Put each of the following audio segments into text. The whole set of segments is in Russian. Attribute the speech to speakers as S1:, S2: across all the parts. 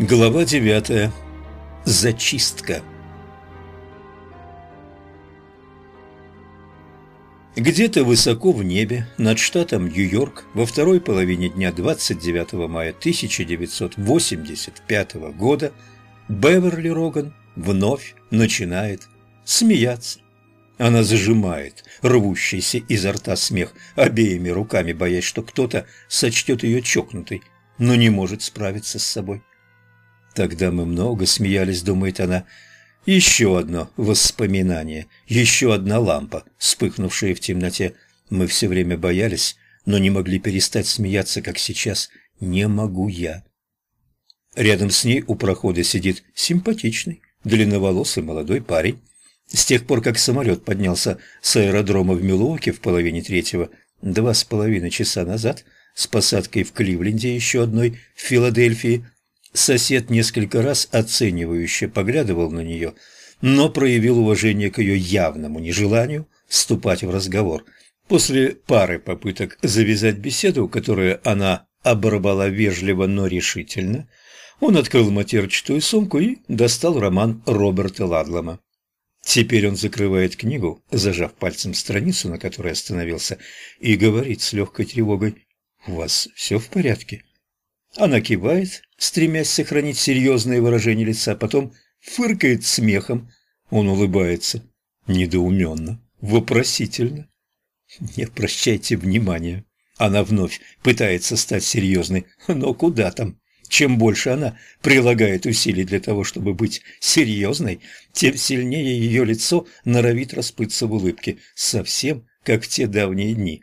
S1: Глава девятая. Зачистка. Где-то высоко в небе над штатом Нью-Йорк во второй половине дня 29 мая 1985 года Беверли Роган вновь начинает смеяться. Она зажимает рвущийся изо рта смех обеими руками, боясь, что кто-то сочтет ее чокнутой, но не может справиться с собой. Тогда мы много смеялись, думает она. Еще одно воспоминание, еще одна лампа, вспыхнувшая в темноте. Мы все время боялись, но не могли перестать смеяться, как сейчас. Не могу я. Рядом с ней у прохода сидит симпатичный, длинноволосый молодой парень. С тех пор, как самолет поднялся с аэродрома в Милуоке в половине третьего, два с половиной часа назад, с посадкой в Кливленде еще одной в Филадельфии, Сосед несколько раз оценивающе поглядывал на нее, но проявил уважение к ее явному нежеланию вступать в разговор. После пары попыток завязать беседу, которую она оборвала вежливо, но решительно, он открыл матерчатую сумку и достал роман Роберта Ладлома. Теперь он закрывает книгу, зажав пальцем страницу, на которой остановился, и говорит с легкой тревогой «У вас все в порядке?» Она кивает, стремясь сохранить серьезное выражение лица, потом фыркает смехом. Он улыбается. Недоуменно, вопросительно. Не прощайте внимания. Она вновь пытается стать серьезной, но куда там? Чем больше она прилагает усилий для того, чтобы быть серьезной, тем сильнее ее лицо норовит расплыться в улыбке, совсем как в те давние дни.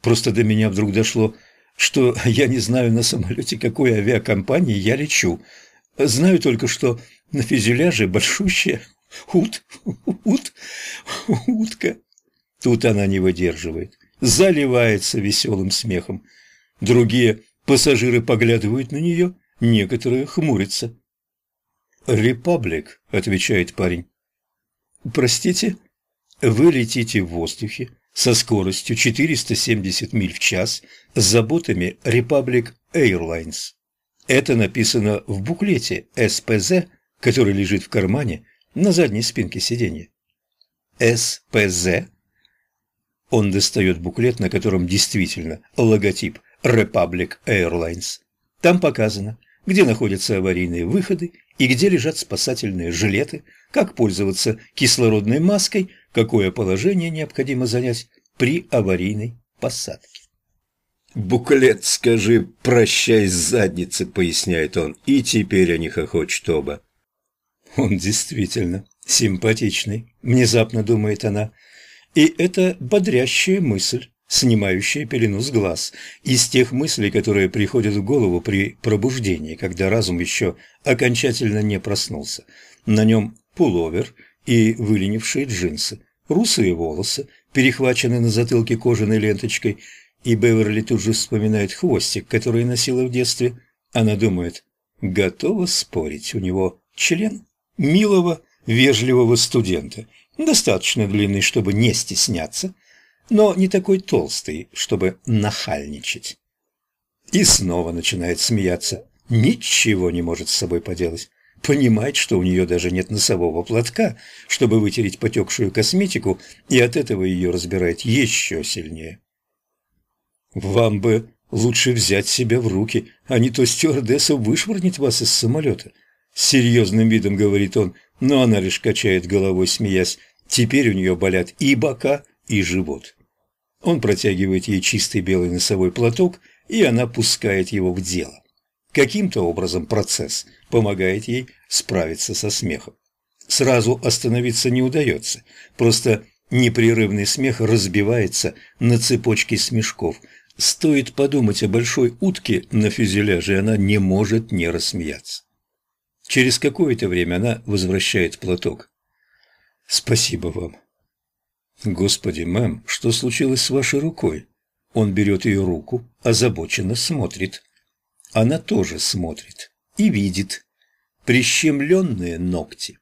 S1: Просто до меня вдруг дошло, что я не знаю на самолете, какой авиакомпании я лечу. Знаю только, что на фюзеляже большущая ут, ут, утка. Тут она не выдерживает, заливается веселым смехом. Другие пассажиры поглядывают на нее, некоторые хмурятся. «Репаблик», — отвечает парень. «Простите, вы летите в воздухе, со скоростью 470 миль в час с заботами Republic Airlines. Это написано в буклете СПЗ, который лежит в кармане на задней спинке сиденья. СПЗ. Он достает буклет, на котором действительно логотип Republic Airlines. Там показано, где находятся аварийные выходы и где лежат спасательные жилеты, как пользоваться кислородной маской, какое положение необходимо занять при аварийной посадке.
S2: «Буклет, скажи, прощай с задницы», — поясняет он, и теперь они хохочут оба.
S1: Он действительно симпатичный, внезапно думает она, и это бодрящая мысль, снимающая пелену с глаз, из тех мыслей, которые приходят в голову при пробуждении, когда разум еще окончательно не проснулся. На нем пуловер и выленившие джинсы, русые волосы, перехваченные на затылке кожаной ленточкой, и Беверли тут же вспоминает хвостик, который носила в детстве. Она думает, готова спорить, у него член милого, вежливого студента, достаточно длинный, чтобы не стесняться, но не такой толстый, чтобы нахальничать. И снова начинает смеяться, ничего не может с собой поделать понимает, что у нее даже нет носового платка, чтобы вытереть потекшую косметику, и от этого ее разбирает еще сильнее. «Вам бы лучше взять себя в руки, а не то стюардесса вышвырнет вас из самолета», — с серьезным видом говорит он, но она лишь качает головой, смеясь. Теперь у нее болят и бока, и живот. Он протягивает ей чистый белый носовой платок, и она пускает его в дело. Каким-то образом процесс помогает ей справиться со смехом. Сразу остановиться не удается, просто непрерывный смех разбивается на цепочке смешков. Стоит подумать о большой утке на фюзеляже, она не может не рассмеяться. Через какое-то время она возвращает платок. «Спасибо вам». «Господи, мэм, что случилось с вашей рукой?» Он берет ее руку, озабоченно смотрит. Она тоже смотрит и видит прищемленные ногти.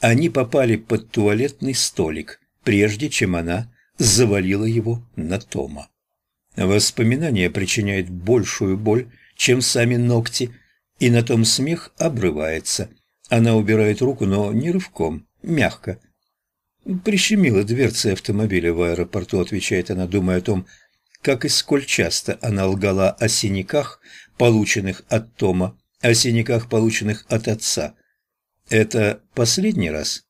S1: Они попали под туалетный столик, прежде чем она завалила его на Тома. Воспоминание причиняет большую боль, чем сами ногти. И на том смех обрывается. Она убирает руку, но не рывком, мягко. «Прищемила дверцы автомобиля в аэропорту», — отвечает она, думая о том, как и сколь часто она лгала о синяках, полученных от Тома, о синяках, полученных от отца. Это последний раз?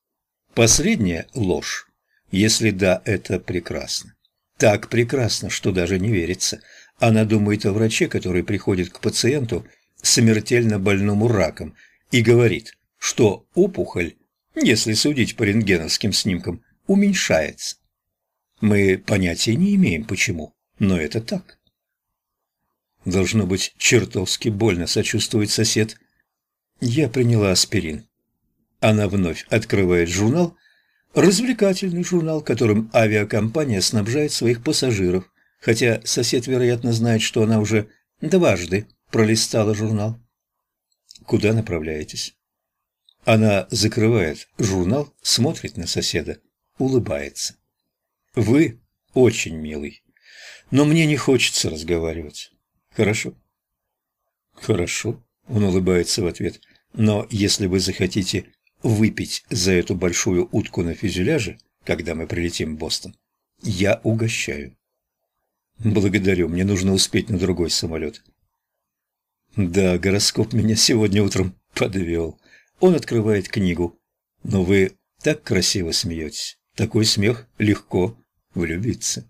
S1: Последняя ложь? Если да, это прекрасно. Так прекрасно, что даже не верится. Она думает о враче, который приходит к пациенту, смертельно больному раком, и говорит, что опухоль, если судить по рентгеновским снимкам, уменьшается. Мы понятия не имеем, почему, но это так. Должно быть чертовски больно, сочувствует сосед. Я приняла аспирин. Она вновь открывает журнал, развлекательный журнал, которым авиакомпания снабжает своих пассажиров, хотя сосед, вероятно, знает, что она уже дважды пролистала журнал. Куда направляетесь? Она закрывает журнал, смотрит на соседа, улыбается. Вы очень милый, но мне не хочется разговаривать. Хорошо? Хорошо, он улыбается в ответ. Но если вы захотите выпить за эту большую утку на фюзеляже, когда мы прилетим в Бостон, я угощаю. Благодарю, мне нужно успеть на другой самолет. Да, гороскоп меня сегодня утром подвел. Он открывает книгу. Но вы так красиво смеетесь. Такой смех легко влюбиться.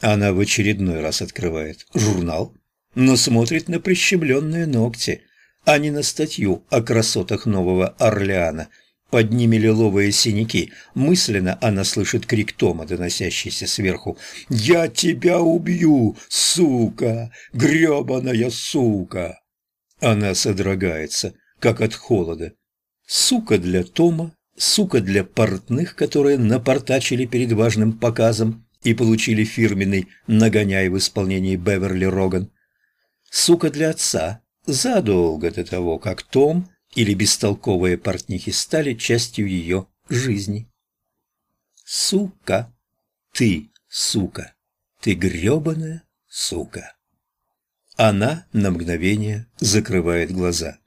S1: Она в очередной раз открывает журнал но смотрит на прищемленные ногти, а не на статью о красотах Нового Орлеана. Под ними лиловые синяки. Мысленно она слышит крик Тома, доносящийся сверху. «Я тебя убью, сука! грёбаная сука!» Она содрогается, как от холода. Сука для Тома, сука для портных, которые напортачили перед важным показом и получили фирменный нагоняй в исполнении Беверли Роган сука для отца, задолго до того, как Том или бестолковые портнихи стали частью ее жизни. Сука, ты, сука, ты гребаная сука. Она на мгновение закрывает глаза.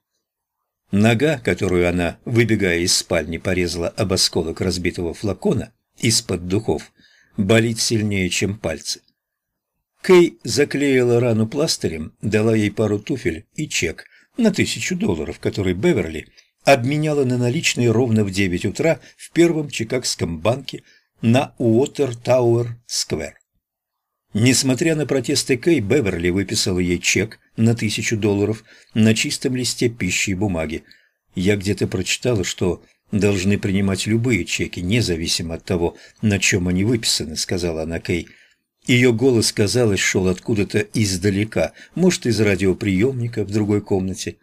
S1: Нога, которую она, выбегая из спальни, порезала об осколок разбитого флакона из-под духов, болит сильнее, чем пальцы. Кей заклеила рану пластырем, дала ей пару туфель и чек на тысячу долларов, который Беверли обменяла на наличные ровно в девять утра в первом чикагском банке на Уотер-Тауэр-сквер. Несмотря на протесты Кей, Беверли выписала ей чек на тысячу долларов на чистом листе пищи и бумаги. Я где-то прочитала, что должны принимать любые чеки, независимо от того, на чем они выписаны, сказала она Кей. Ее голос, казалось, шел откуда-то издалека, может, из радиоприемника в другой комнате.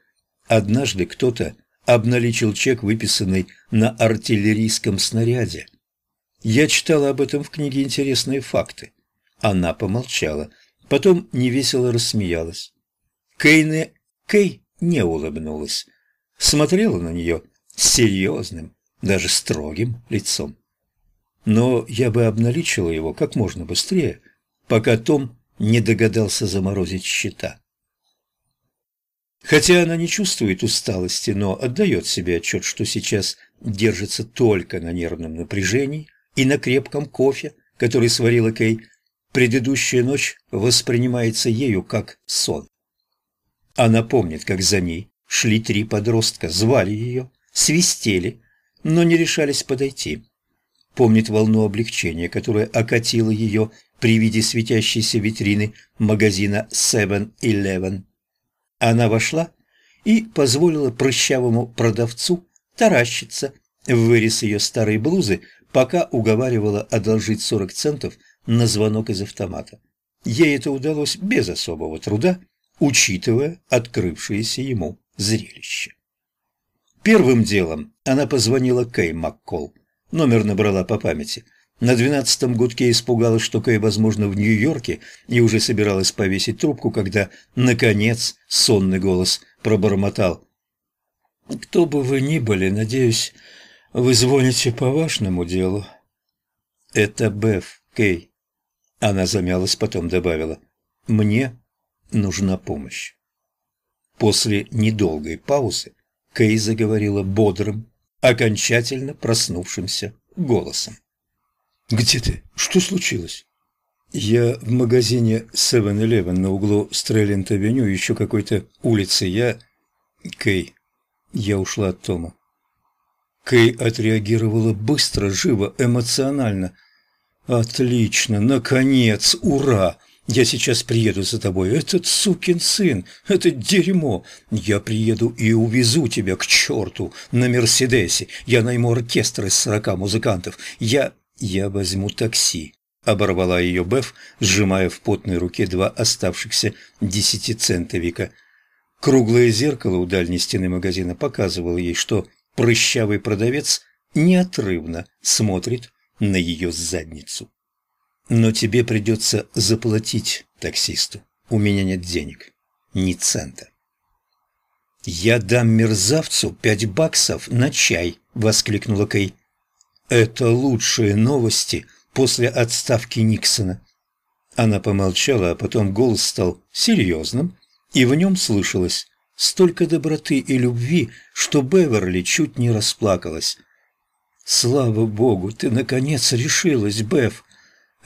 S1: Однажды кто-то обналичил чек, выписанный на артиллерийском снаряде. Я читала об этом в книге «Интересные факты». Она помолчала, потом невесело рассмеялась. Кейне Кей не улыбнулась, смотрела на нее с серьезным, даже строгим лицом. Но я бы обналичила его как можно быстрее, пока Том не догадался заморозить счета. Хотя она не чувствует усталости, но отдает себе отчет, что сейчас держится только на нервном напряжении и на крепком кофе, который сварила Кей, предыдущая ночь воспринимается ею как сон. Она помнит, как за ней шли три подростка, звали ее, свистели, но не решались подойти. Помнит волну облегчения, которая окатила ее при виде светящейся витрины магазина Seven Eleven. Она вошла и позволила прыщавому продавцу таращиться в вырез ее старой блузы, пока уговаривала одолжить 40 центов на звонок из автомата. Ей это удалось без особого труда, учитывая открывшееся ему зрелище. Первым делом она позвонила Кэй Маккол. Номер набрала по памяти – на двенадцатом гудке испугалась, что Кэй, возможно, в Нью-Йорке, и уже собиралась повесить трубку, когда, наконец, сонный голос пробормотал. «Кто бы вы ни были, надеюсь, вы звоните по важному делу». «Это Беф, Кей». Она замялась, потом добавила. «Мне нужна помощь». После недолгой паузы Кей заговорила бодрым, окончательно проснувшимся голосом. «Где ты? Что случилось?» «Я в магазине 7-Eleven на углу Стреллинт-авеню, еще какой-то улицы. Я...» «Кей, я ушла от Тома». Кей отреагировала быстро, живо, эмоционально. «Отлично! Наконец! Ура! Я сейчас приеду за тобой. Этот сукин сын, это дерьмо. Я приеду и увезу тебя к черту на Мерседесе. Я найму оркестр из сорока музыкантов. Я... я возьму такси». Оборвала ее Беф, сжимая в потной руке два оставшихся десятицентовика. Круглое зеркало у дальней стены магазина показывало ей, что прыщавый продавец неотрывно смотрит на ее задницу. Но тебе придется заплатить таксисту. У меня нет денег. Ни цента. «Я дам мерзавцу пять баксов на чай!» — воскликнула Кей. «Это лучшие новости после отставки Никсона». Она помолчала, а потом голос стал серьезным, и в нем слышалось столько доброты и любви, что Беверли чуть не расплакалась. «Слава Богу, ты наконец решилась, Бев!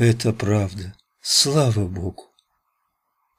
S1: Это правда. Слава Богу.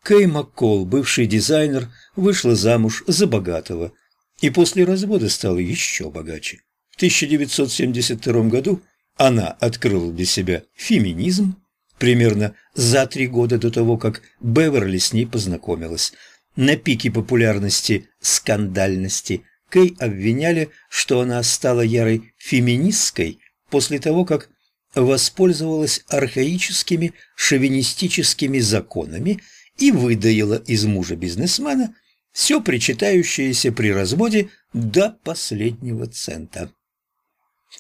S1: Кей Маккол, бывший дизайнер, вышла замуж за богатого и после развода стала еще богаче. В 1972 году она открыла для себя феминизм примерно за три года до того, как Беверли с ней познакомилась. На пике популярности скандальности Кей обвиняли, что она стала ярой феминисткой после того, как воспользовалась архаическими шовинистическими законами и выдаила из мужа бизнесмена все причитающееся при разводе до последнего цента.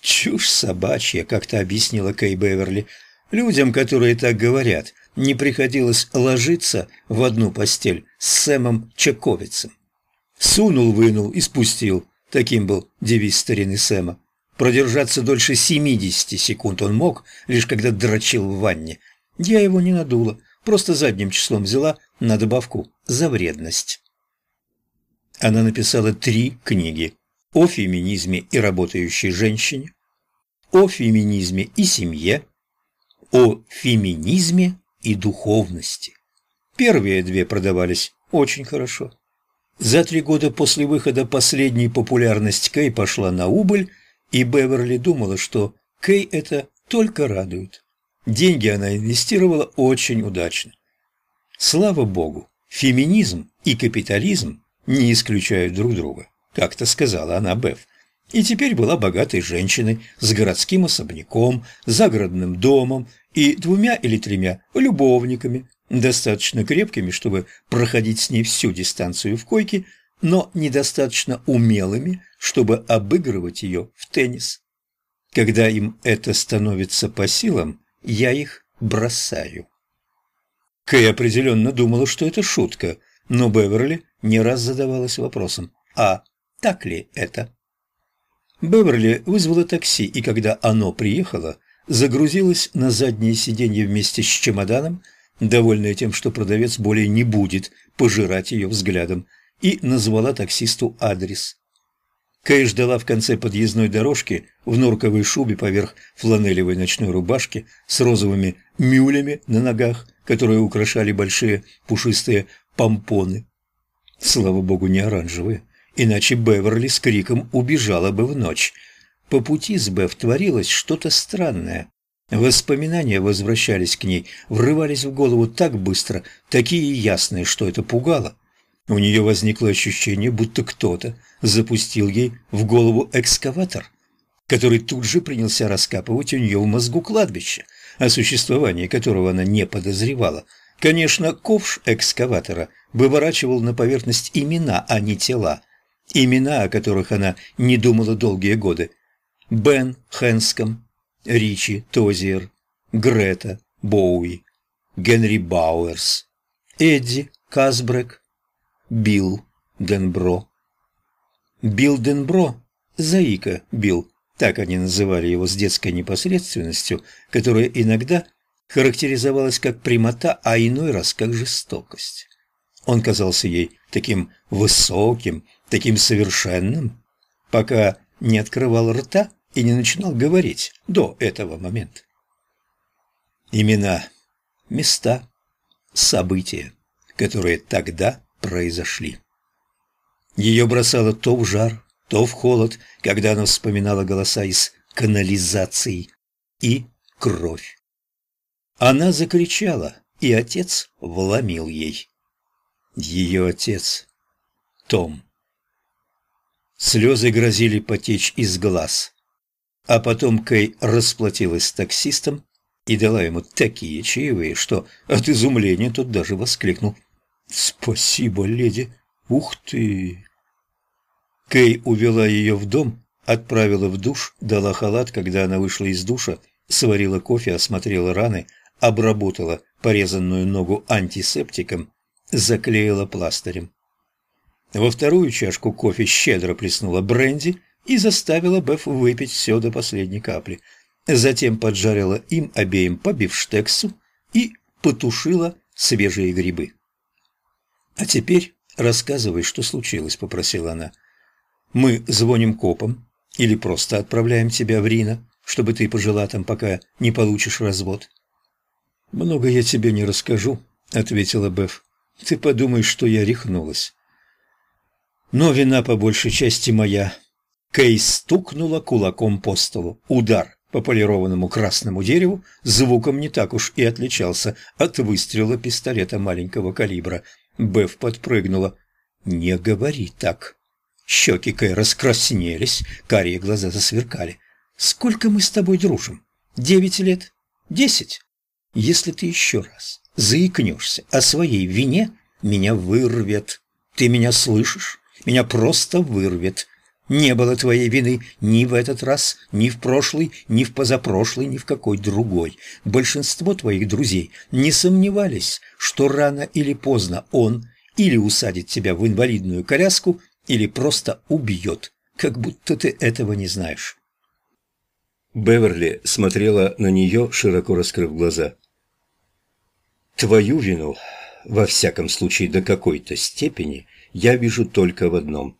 S1: «Чушь собачья», — как-то объяснила Кей Беверли. «Людям, которые так говорят, не приходилось ложиться в одну постель с Сэмом Чаковицем. Сунул-вынул и спустил. Таким был девиз старины Сэма. Продержаться дольше 70 секунд он мог, лишь когда дрочил в ванне. Я его не надула, просто задним числом взяла на добавку за вредность. Она написала три книги о феминизме и работающей женщине, о феминизме и семье, о феминизме и духовности. Первые две продавались очень хорошо. За три года после выхода последней популярность Кей пошла на убыль, и Беверли думала, что Кей это только радует. Деньги она инвестировала очень удачно. Слава богу, феминизм и капитализм не исключают друг друга, как-то сказала она Бев. И теперь была богатой женщиной с городским особняком, загородным домом и двумя или тремя любовниками, достаточно крепкими, чтобы проходить с ней всю дистанцию в койке, но недостаточно умелыми, чтобы обыгрывать ее в теннис. Когда им это становится по силам, я их бросаю. Кэй определенно думала, что это шутка, но Беверли не раз задавалась вопросом, а так ли это? Беверли вызвала такси, и когда оно приехало, загрузилась на заднее сиденье вместе с чемоданом, довольная тем, что продавец более не будет пожирать ее взглядом, и назвала таксисту адрес. Кэй ждала в конце подъездной дорожки в норковой шубе поверх фланелевой ночной рубашки с розовыми мюлями на ногах, которые украшали большие пушистые помпоны. Слава богу, не оранжевые, иначе Беверли с криком убежала бы в ночь. По пути с Бев творилось что-то странное. Воспоминания возвращались к ней, врывались в голову так быстро, такие ясные, что это пугало. У нее возникло ощущение, будто кто-то запустил ей в голову экскаватор, который тут же принялся раскапывать у нее в мозгу кладбище, о существовании которого она не подозревала. Конечно, ковш экскаватора выворачивал на поверхность имена, а не тела. Имена, о которых она не думала долгие годы. Бен Хэнском, Ричи Тозиер, Грета Боуи, Генри Бауэрс, Эдди Касбрек, Билл Денбро. Билл Денбро, Заика Билл, так они называли его с детской непосредственностью, которая иногда характеризовалась как прямота, а иной раз как жестокость. Он казался ей таким высоким, таким совершенным, пока не открывал рта и не начинал говорить до этого момента. Имена, места, события, которые тогда произошли. Ее бросало то в жар, то в холод, когда она вспоминала голоса из канализации и кровь. Она закричала, и отец вломил ей. Ее отец. Том. Слезы грозили потечь из глаз. А потом Кей расплатилась с таксистом и дала ему такие чаевые, что от изумления тот даже воскликнул. «Спасибо, леди! Ух ты!» Кей увела ее в дом, отправила в душ, дала халат, когда она вышла из душа, сварила кофе, осмотрела раны, обработала порезанную ногу антисептиком, заклеила пластырем. Во вторую чашку кофе щедро плеснула бренди и заставила Беф выпить все до последней капли. Затем поджарила им обеим по бифштексу и потушила свежие грибы. «А теперь рассказывай, что случилось», — попросила она. «Мы звоним копам или просто отправляем тебя в Рино, чтобы ты пожила там, пока не получишь развод». «Много я тебе не расскажу», — ответила Беф. «Ты подумаешь, что я рехнулась». Но вина по большей части моя. Кей стукнула кулаком по столу. Удар по полированному красному дереву звуком не так уж и отличался от выстрела пистолета маленького калибра. Беф подпрыгнула. «Не говори так». Щеки Кэй раскраснелись, карие глаза засверкали. «Сколько мы с тобой дружим? Девять лет? Десять? Если ты еще раз заикнешься о своей вине, меня вырвет. Ты меня слышишь? Меня просто вырвет. Не было твоей вины ни в этот раз, ни в прошлый, ни в позапрошлый, ни в какой другой. Большинство твоих друзей не сомневались, что рано или поздно он или усадит тебя в инвалидную коляску, или просто убьет, как будто ты этого не знаешь.
S2: Беверли смотрела на нее, широко раскрыв глаза. «Твою вину, во всяком случае до какой-то степени, я вижу только в одном.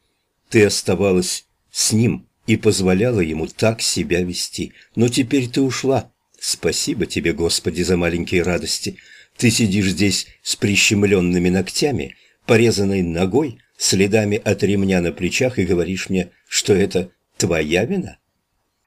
S2: Ты оставалась с ним и позволяла ему так себя вести. Но теперь ты ушла. Спасибо тебе, Господи, за маленькие радости. Ты сидишь здесь с прищемленными ногтями, порезанной ногой, следами от ремня на плечах и говоришь мне, что это твоя вина?